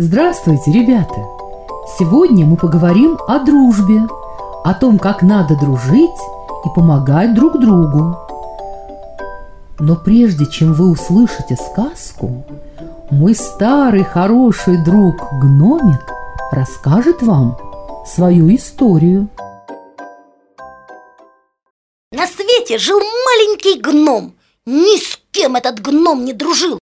Здравствуйте, ребята! Сегодня мы поговорим о дружбе, о том, как надо дружить и помогать друг другу. Но прежде чем вы услышите сказку, мой старый хороший друг Гномик расскажет вам свою историю. На свете жил маленький гном. Ни с кем этот гном не дружил.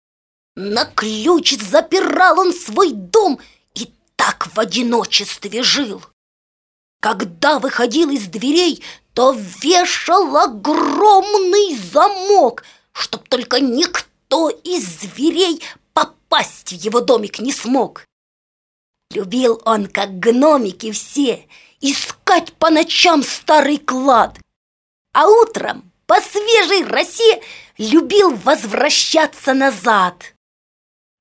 На ключ запирал он свой дом и так в одиночестве жил. Когда выходил из дверей, то вешал огромный замок, чтоб только никто из зверей попасть в его домик не смог. Любил он, как гномики все, искать по ночам старый клад, а утром по свежей росе любил возвращаться назад.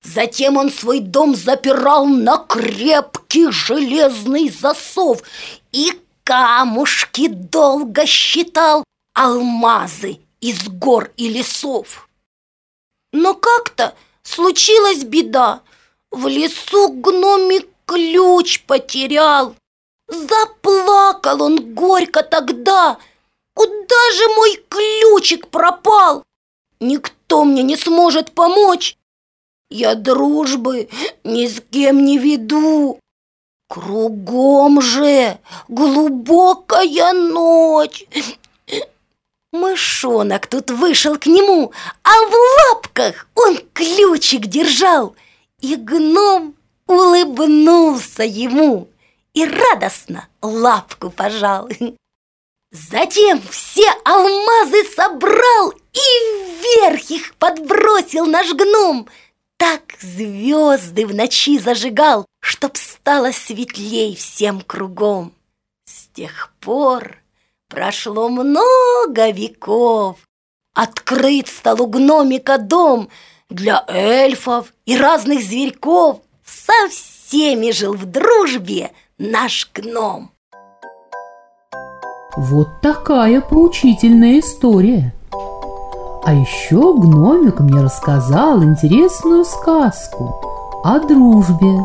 Затем он свой дом запирал на крепкий железный засов и камушки долго считал алмазы из гор и лесов. Но как-то случилась беда. В лесу гномик ключ потерял. Заплакал он горько тогда. Куда же мой ключик пропал? Никто мне не сможет помочь. Я дружбы ни с кем не веду. Кругом же глубокая ночь. Мышонок тут вышел к нему, а в лапках он ключик держал. И гном улыбнулся ему и радостно лапку пожал. Затем все алмазы собрал и вверх их подбросил наш гном – так звезды в ночи зажигал, Чтоб стало светлей всем кругом. С тех пор прошло много веков. Открыт стал у гномика дом Для эльфов и разных зверьков. Со всеми жил в дружбе наш гном. Вот такая поучительная история. А еще гномик мне рассказал интересную сказку о дружбе.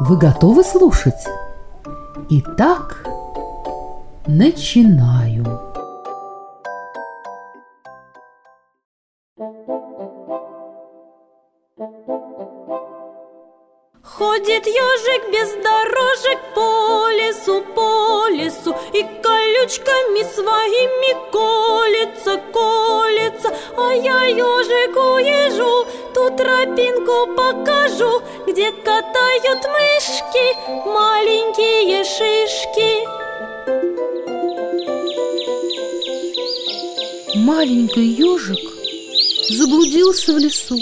Вы готовы слушать? Итак, начинаю. Ходит ежик без дорожек по лесу, по лесу И колючками своими колется, колется А я ежику ежу, ту тропинку покажу Где катают мышки маленькие шишки Маленький ежик заблудился в лесу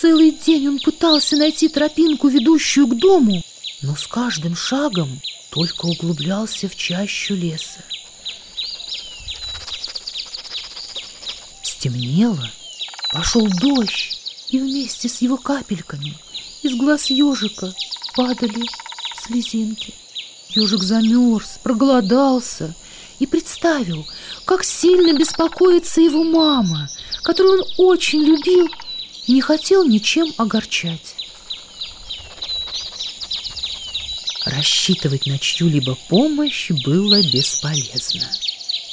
Целый день он пытался найти тропинку, ведущую к дому, но с каждым шагом только углублялся в чащу леса. Стемнело, пошел дождь, и вместе с его капельками из глаз ежика падали слезинки. Ежик замерз, проголодался и представил, как сильно беспокоится его мама, которую он очень любил и не хотел ничем огорчать. Рассчитывать на чью-либо помощь было бесполезно,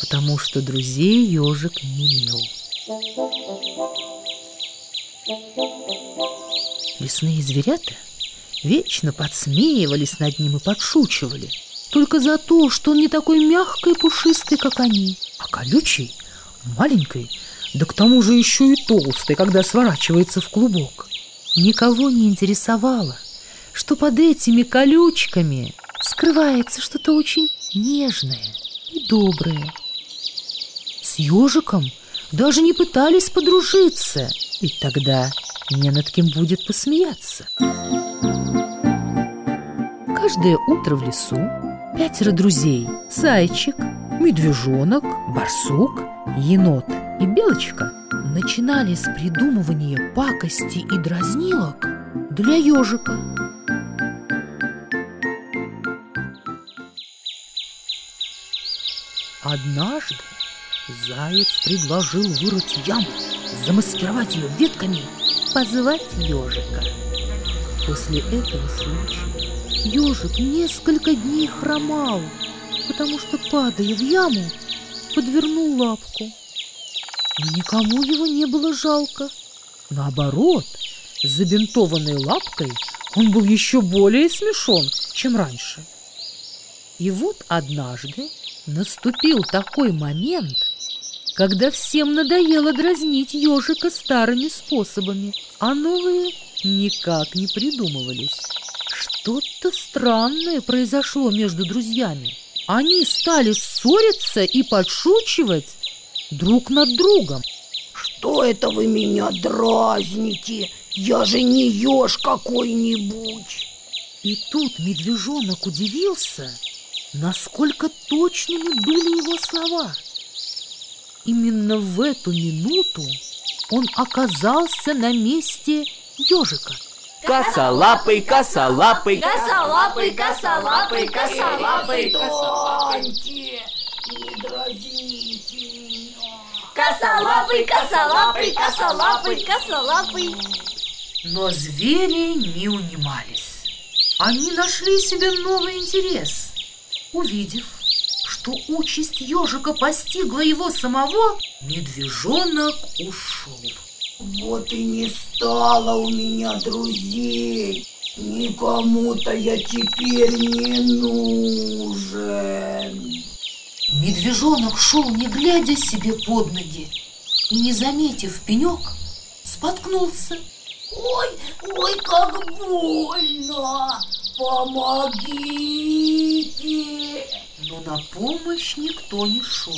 потому что друзей ежик не имел. Лесные зверята вечно подсмеивались над ним и подшучивали, только за то, что он не такой мягкий и пушистый, как они, а колючий, маленький да к тому же еще и толстый, когда сворачивается в клубок. Никого не интересовало, что под этими колючками скрывается что-то очень нежное и доброе. С ежиком даже не пытались подружиться, и тогда не над кем будет посмеяться. Каждое утро в лесу пятеро друзей – зайчик, медвежонок, барсук, енот – и Белочка начинали с придумывания пакости и дразнилок для ежика. Однажды заяц предложил вырыть яму, замаскировать ее ветками, позвать ежика. После этого случая ежик несколько дней хромал, потому что, падая в яму, подвернул лапку. Но никому его не было жалко. Наоборот, с забинтованной лапкой он был еще более смешон, чем раньше. И вот однажды наступил такой момент, когда всем надоело дразнить ежика старыми способами, а новые никак не придумывались. Что-то странное произошло между друзьями. Они стали ссориться и подшучивать друг над другом. Что это вы меня дразните? Я же не еж какой-нибудь. И тут медвежонок удивился, насколько точными были его слова. Именно в эту минуту он оказался на месте ежика. Косолапый, косолапый, Косолапый, косолапый, косолапый, Станьте, не дразните меня. Косолапый, косолапый, косолапый, косолапый. Но звери не унимались. Они нашли себе новый интерес. Увидев, что участь ежика постигла его самого, медвежонок ушел. Вот и не стало у меня друзей. Никому-то я теперь не нужен. Медвежонок шел, не глядя себе под ноги, и, не заметив пенек, споткнулся. Ой, ой, как больно! Помогите! Но на помощь никто не шел.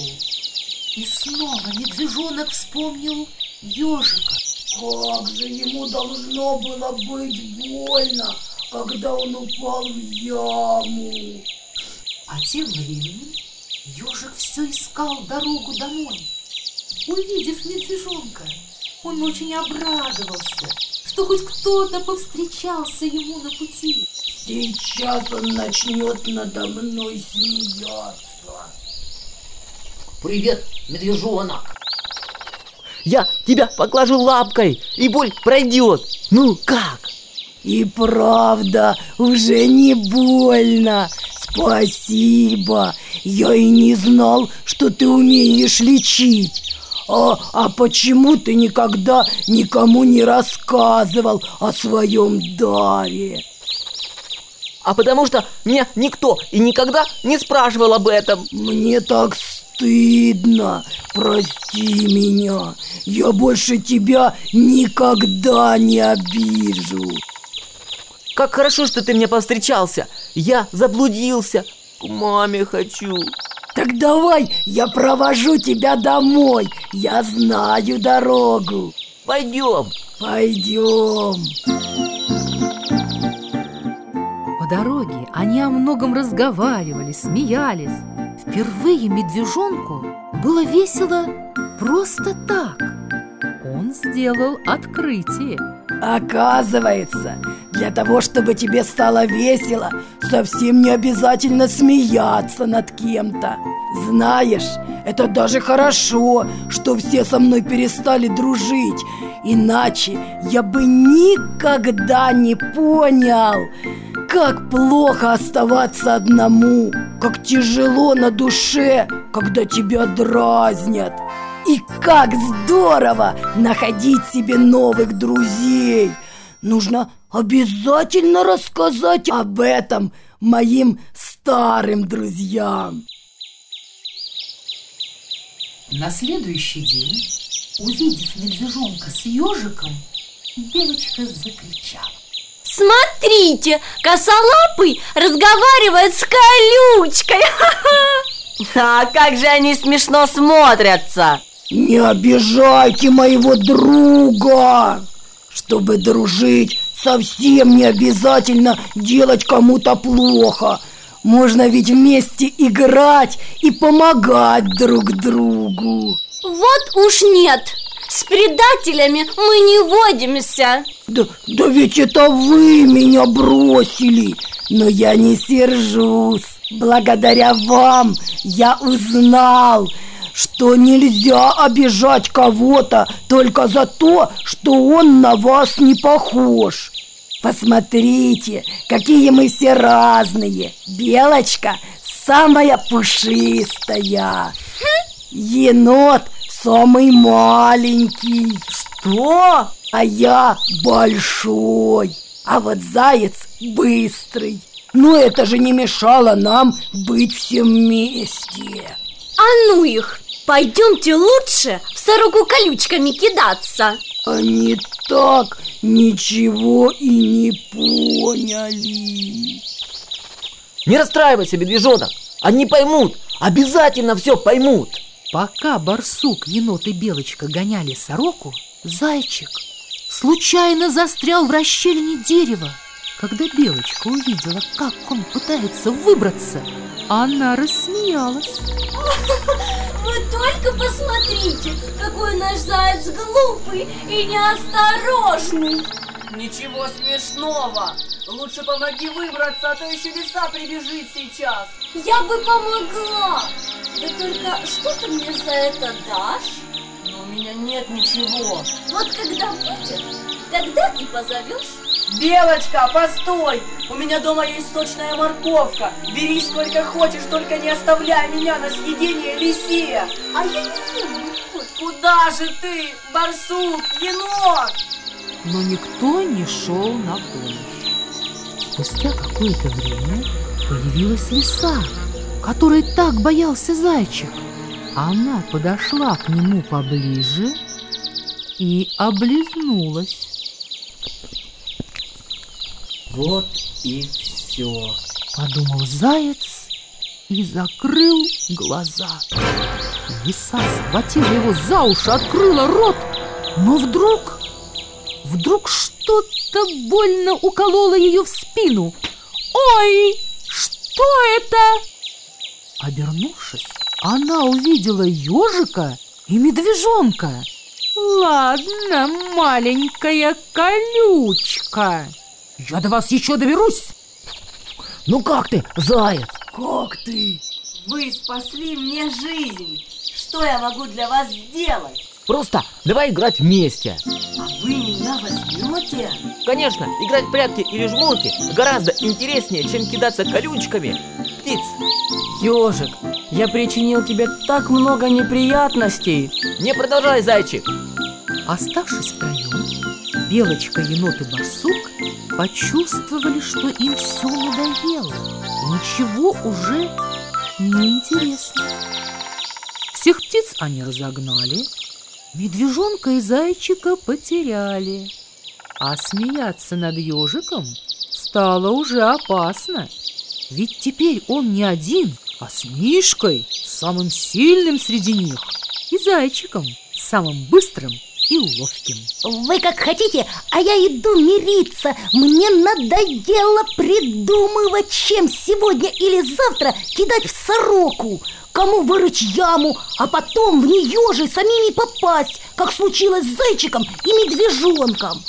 И снова медвежонок вспомнил ежика. Как же ему должно было быть больно, когда он упал в яму. А тем временем ежик все искал дорогу домой. Увидев медвежонка, он очень обрадовался, что хоть кто-то повстречался ему на пути. Сейчас он начнет надо мной смеяться. Привет, медвежонок. Я тебя поглажу лапкой, и боль пройдет. Ну как? И правда, уже не больно. Спасибо. Я и не знал, что ты умеешь лечить. А, а почему ты никогда никому не рассказывал о своем даре? А потому что меня никто и никогда не спрашивал об этом. Мне так стыдно. Прости меня. Я больше тебя никогда не обижу. Как хорошо, что ты мне повстречался. Я заблудился. К маме хочу. Так давай, я провожу тебя домой. Я знаю дорогу. Пойдем. Пойдем. По дороге они о многом разговаривали, смеялись. Впервые медвежонку было весело просто так. Он сделал открытие. Оказывается, для того, чтобы тебе стало весело, совсем не обязательно смеяться над кем-то. Знаешь, это даже хорошо, что все со мной перестали дружить. Иначе я бы никогда не понял, как плохо оставаться одному, как тяжело на душе, когда тебя дразнят. И как здорово находить себе новых друзей! Нужно обязательно рассказать об этом моим старым друзьям. На следующий день, увидев медвежонка с ежиком, девочка закричала. Смотрите, косолапый разговаривает с колючкой. А как же они смешно смотрятся! Не обижайте моего друга! Чтобы дружить, совсем не обязательно делать кому-то плохо. Можно ведь вместе играть и помогать друг другу. Вот уж нет, с предателями мы не водимся. Да, да ведь это вы меня бросили, но я не сержусь. Благодаря вам я узнал, что нельзя обижать кого-то только за то, что он на вас не похож. Посмотрите, какие мы все разные Белочка самая пушистая Енот самый маленький. Что? А я большой А вот заяц быстрый. Но это же не мешало нам быть все вместе. А ну их! Пойдемте лучше в сороку колючками кидаться. Они так ничего и не поняли. Не расстраивайся, медвежонок Они поймут, обязательно все поймут Пока барсук, енот и белочка гоняли сороку, зайчик случайно застрял в расщелине дерева. Когда белочка увидела, как он пытается выбраться, она рассмеялась. Вы только посмотрите, какой наш заяц глупый и неосторожный Ничего смешного Лучше помоги выбраться, а то еще лиса прибежит сейчас Я бы помогла Да только что ты мне за это дашь? Но у меня нет ничего Вот когда будет, тогда и позовешь Белочка, постой! У меня дома есть сочная морковка Бери сколько хочешь, только не оставляй меня на съедение лисе А я не ем морковь Куда же ты, барсук, енот? Но никто не шел на помощь. Спустя какое-то время появилась лиса, которой так боялся зайчик. Она подошла к нему поближе и облизнулась. Вот и все Подумал заяц и закрыл глаза. Лиса схватила его за уши, открыла рот, но вдруг, вдруг что-то больно укололо ее в спину. Ой, что это? Обернувшись, она увидела ежика и медвежонка. Ладно, маленькая колючка. Я до вас еще доберусь. Ну как ты, заяц? Как ты? Вы спасли мне жизнь Что я могу для вас сделать? Просто давай играть вместе А вы меня возьмете? Конечно, играть в прятки или жмурки гораздо интереснее, чем кидаться колючками Птиц, Ежик, я причинил тебе так много неприятностей. Не продолжай, зайчик. Оставшись втроем, Белочка, енот и барсук почувствовали, что им все надоело, и ничего уже не интересно. Всех птиц они разогнали, медвежонка и зайчика потеряли, а смеяться над ежиком стало уже опасно. Ведь теперь он не один, а с Мишкой, самым сильным среди них, и зайчиком, самым быстрым и ловким. Вы как хотите, а я иду мириться. Мне надоело придумывать, чем сегодня или завтра кидать в сороку. Кому вырыть яму, а потом в нее же самими попасть Как случилось с зайчиком и медвежонком.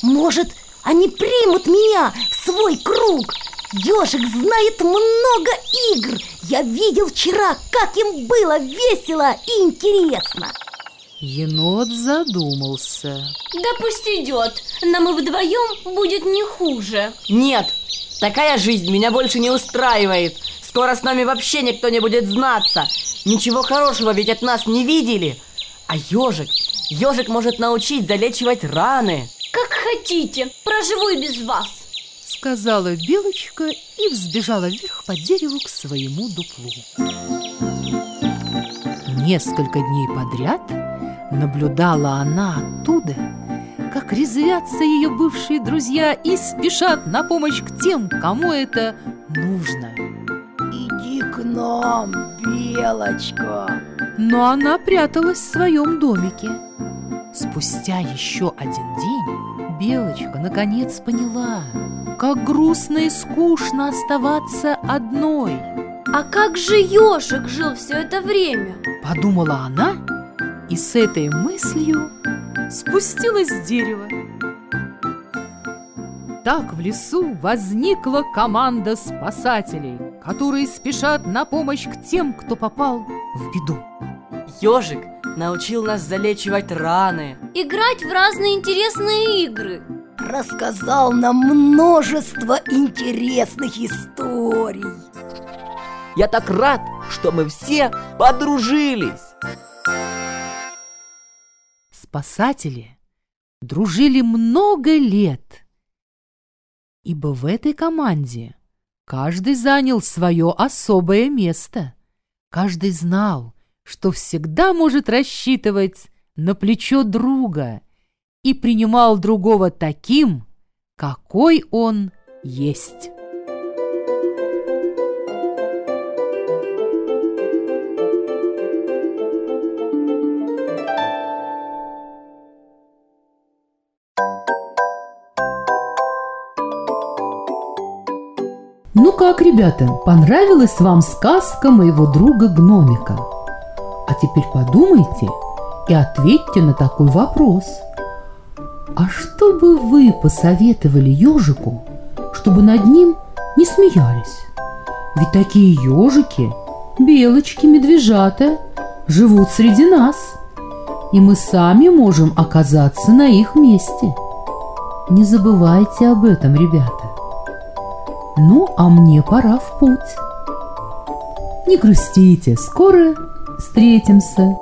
Может, они примут меня в свой круг Ежик знает много игр. Я видел вчера, как им было весело и интересно. Енот задумался. Да пусть идет, нам и вдвоем будет не хуже. Нет, такая жизнь меня больше не устраивает. Скоро с нами вообще никто не будет знаться. Ничего хорошего ведь от нас не видели. А ежик, ежик может научить залечивать раны. Как хотите, проживу и без вас Сказала Белочка и взбежала вверх по дереву к своему дуплу. Несколько дней подряд наблюдала она оттуда, как резвятся ее бывшие друзья и спешат на помощь к тем, кому это нужно. Иди к нам, Белочка Но она пряталась в своем домике. Спустя еще один день Белочка наконец поняла, как грустно и скучно оставаться одной. А как же ежик жил все это время? Подумала она и с этой мыслью спустилась с дерева. Так в лесу возникла команда спасателей, которые спешат на помощь к тем, кто попал в беду. Ежик научил нас залечивать раны Играть в разные интересные игры рассказал нам множество интересных историй. Я так рад, что мы все подружились. Спасатели дружили много лет, ибо в этой команде каждый занял свое особое место. Каждый знал, что всегда может рассчитывать на плечо друга и принимал другого таким, какой он есть. Ну как, ребята, понравилась вам сказка моего друга Гномика? А теперь подумайте и ответьте на такой вопрос. А что бы вы посоветовали ежику, чтобы над ним не смеялись? Ведь такие ежики, белочки, медвежата, живут среди нас, и мы сами можем оказаться на их месте. Не забывайте об этом, ребята. Ну, а мне пора в путь. Не грустите, скоро встретимся.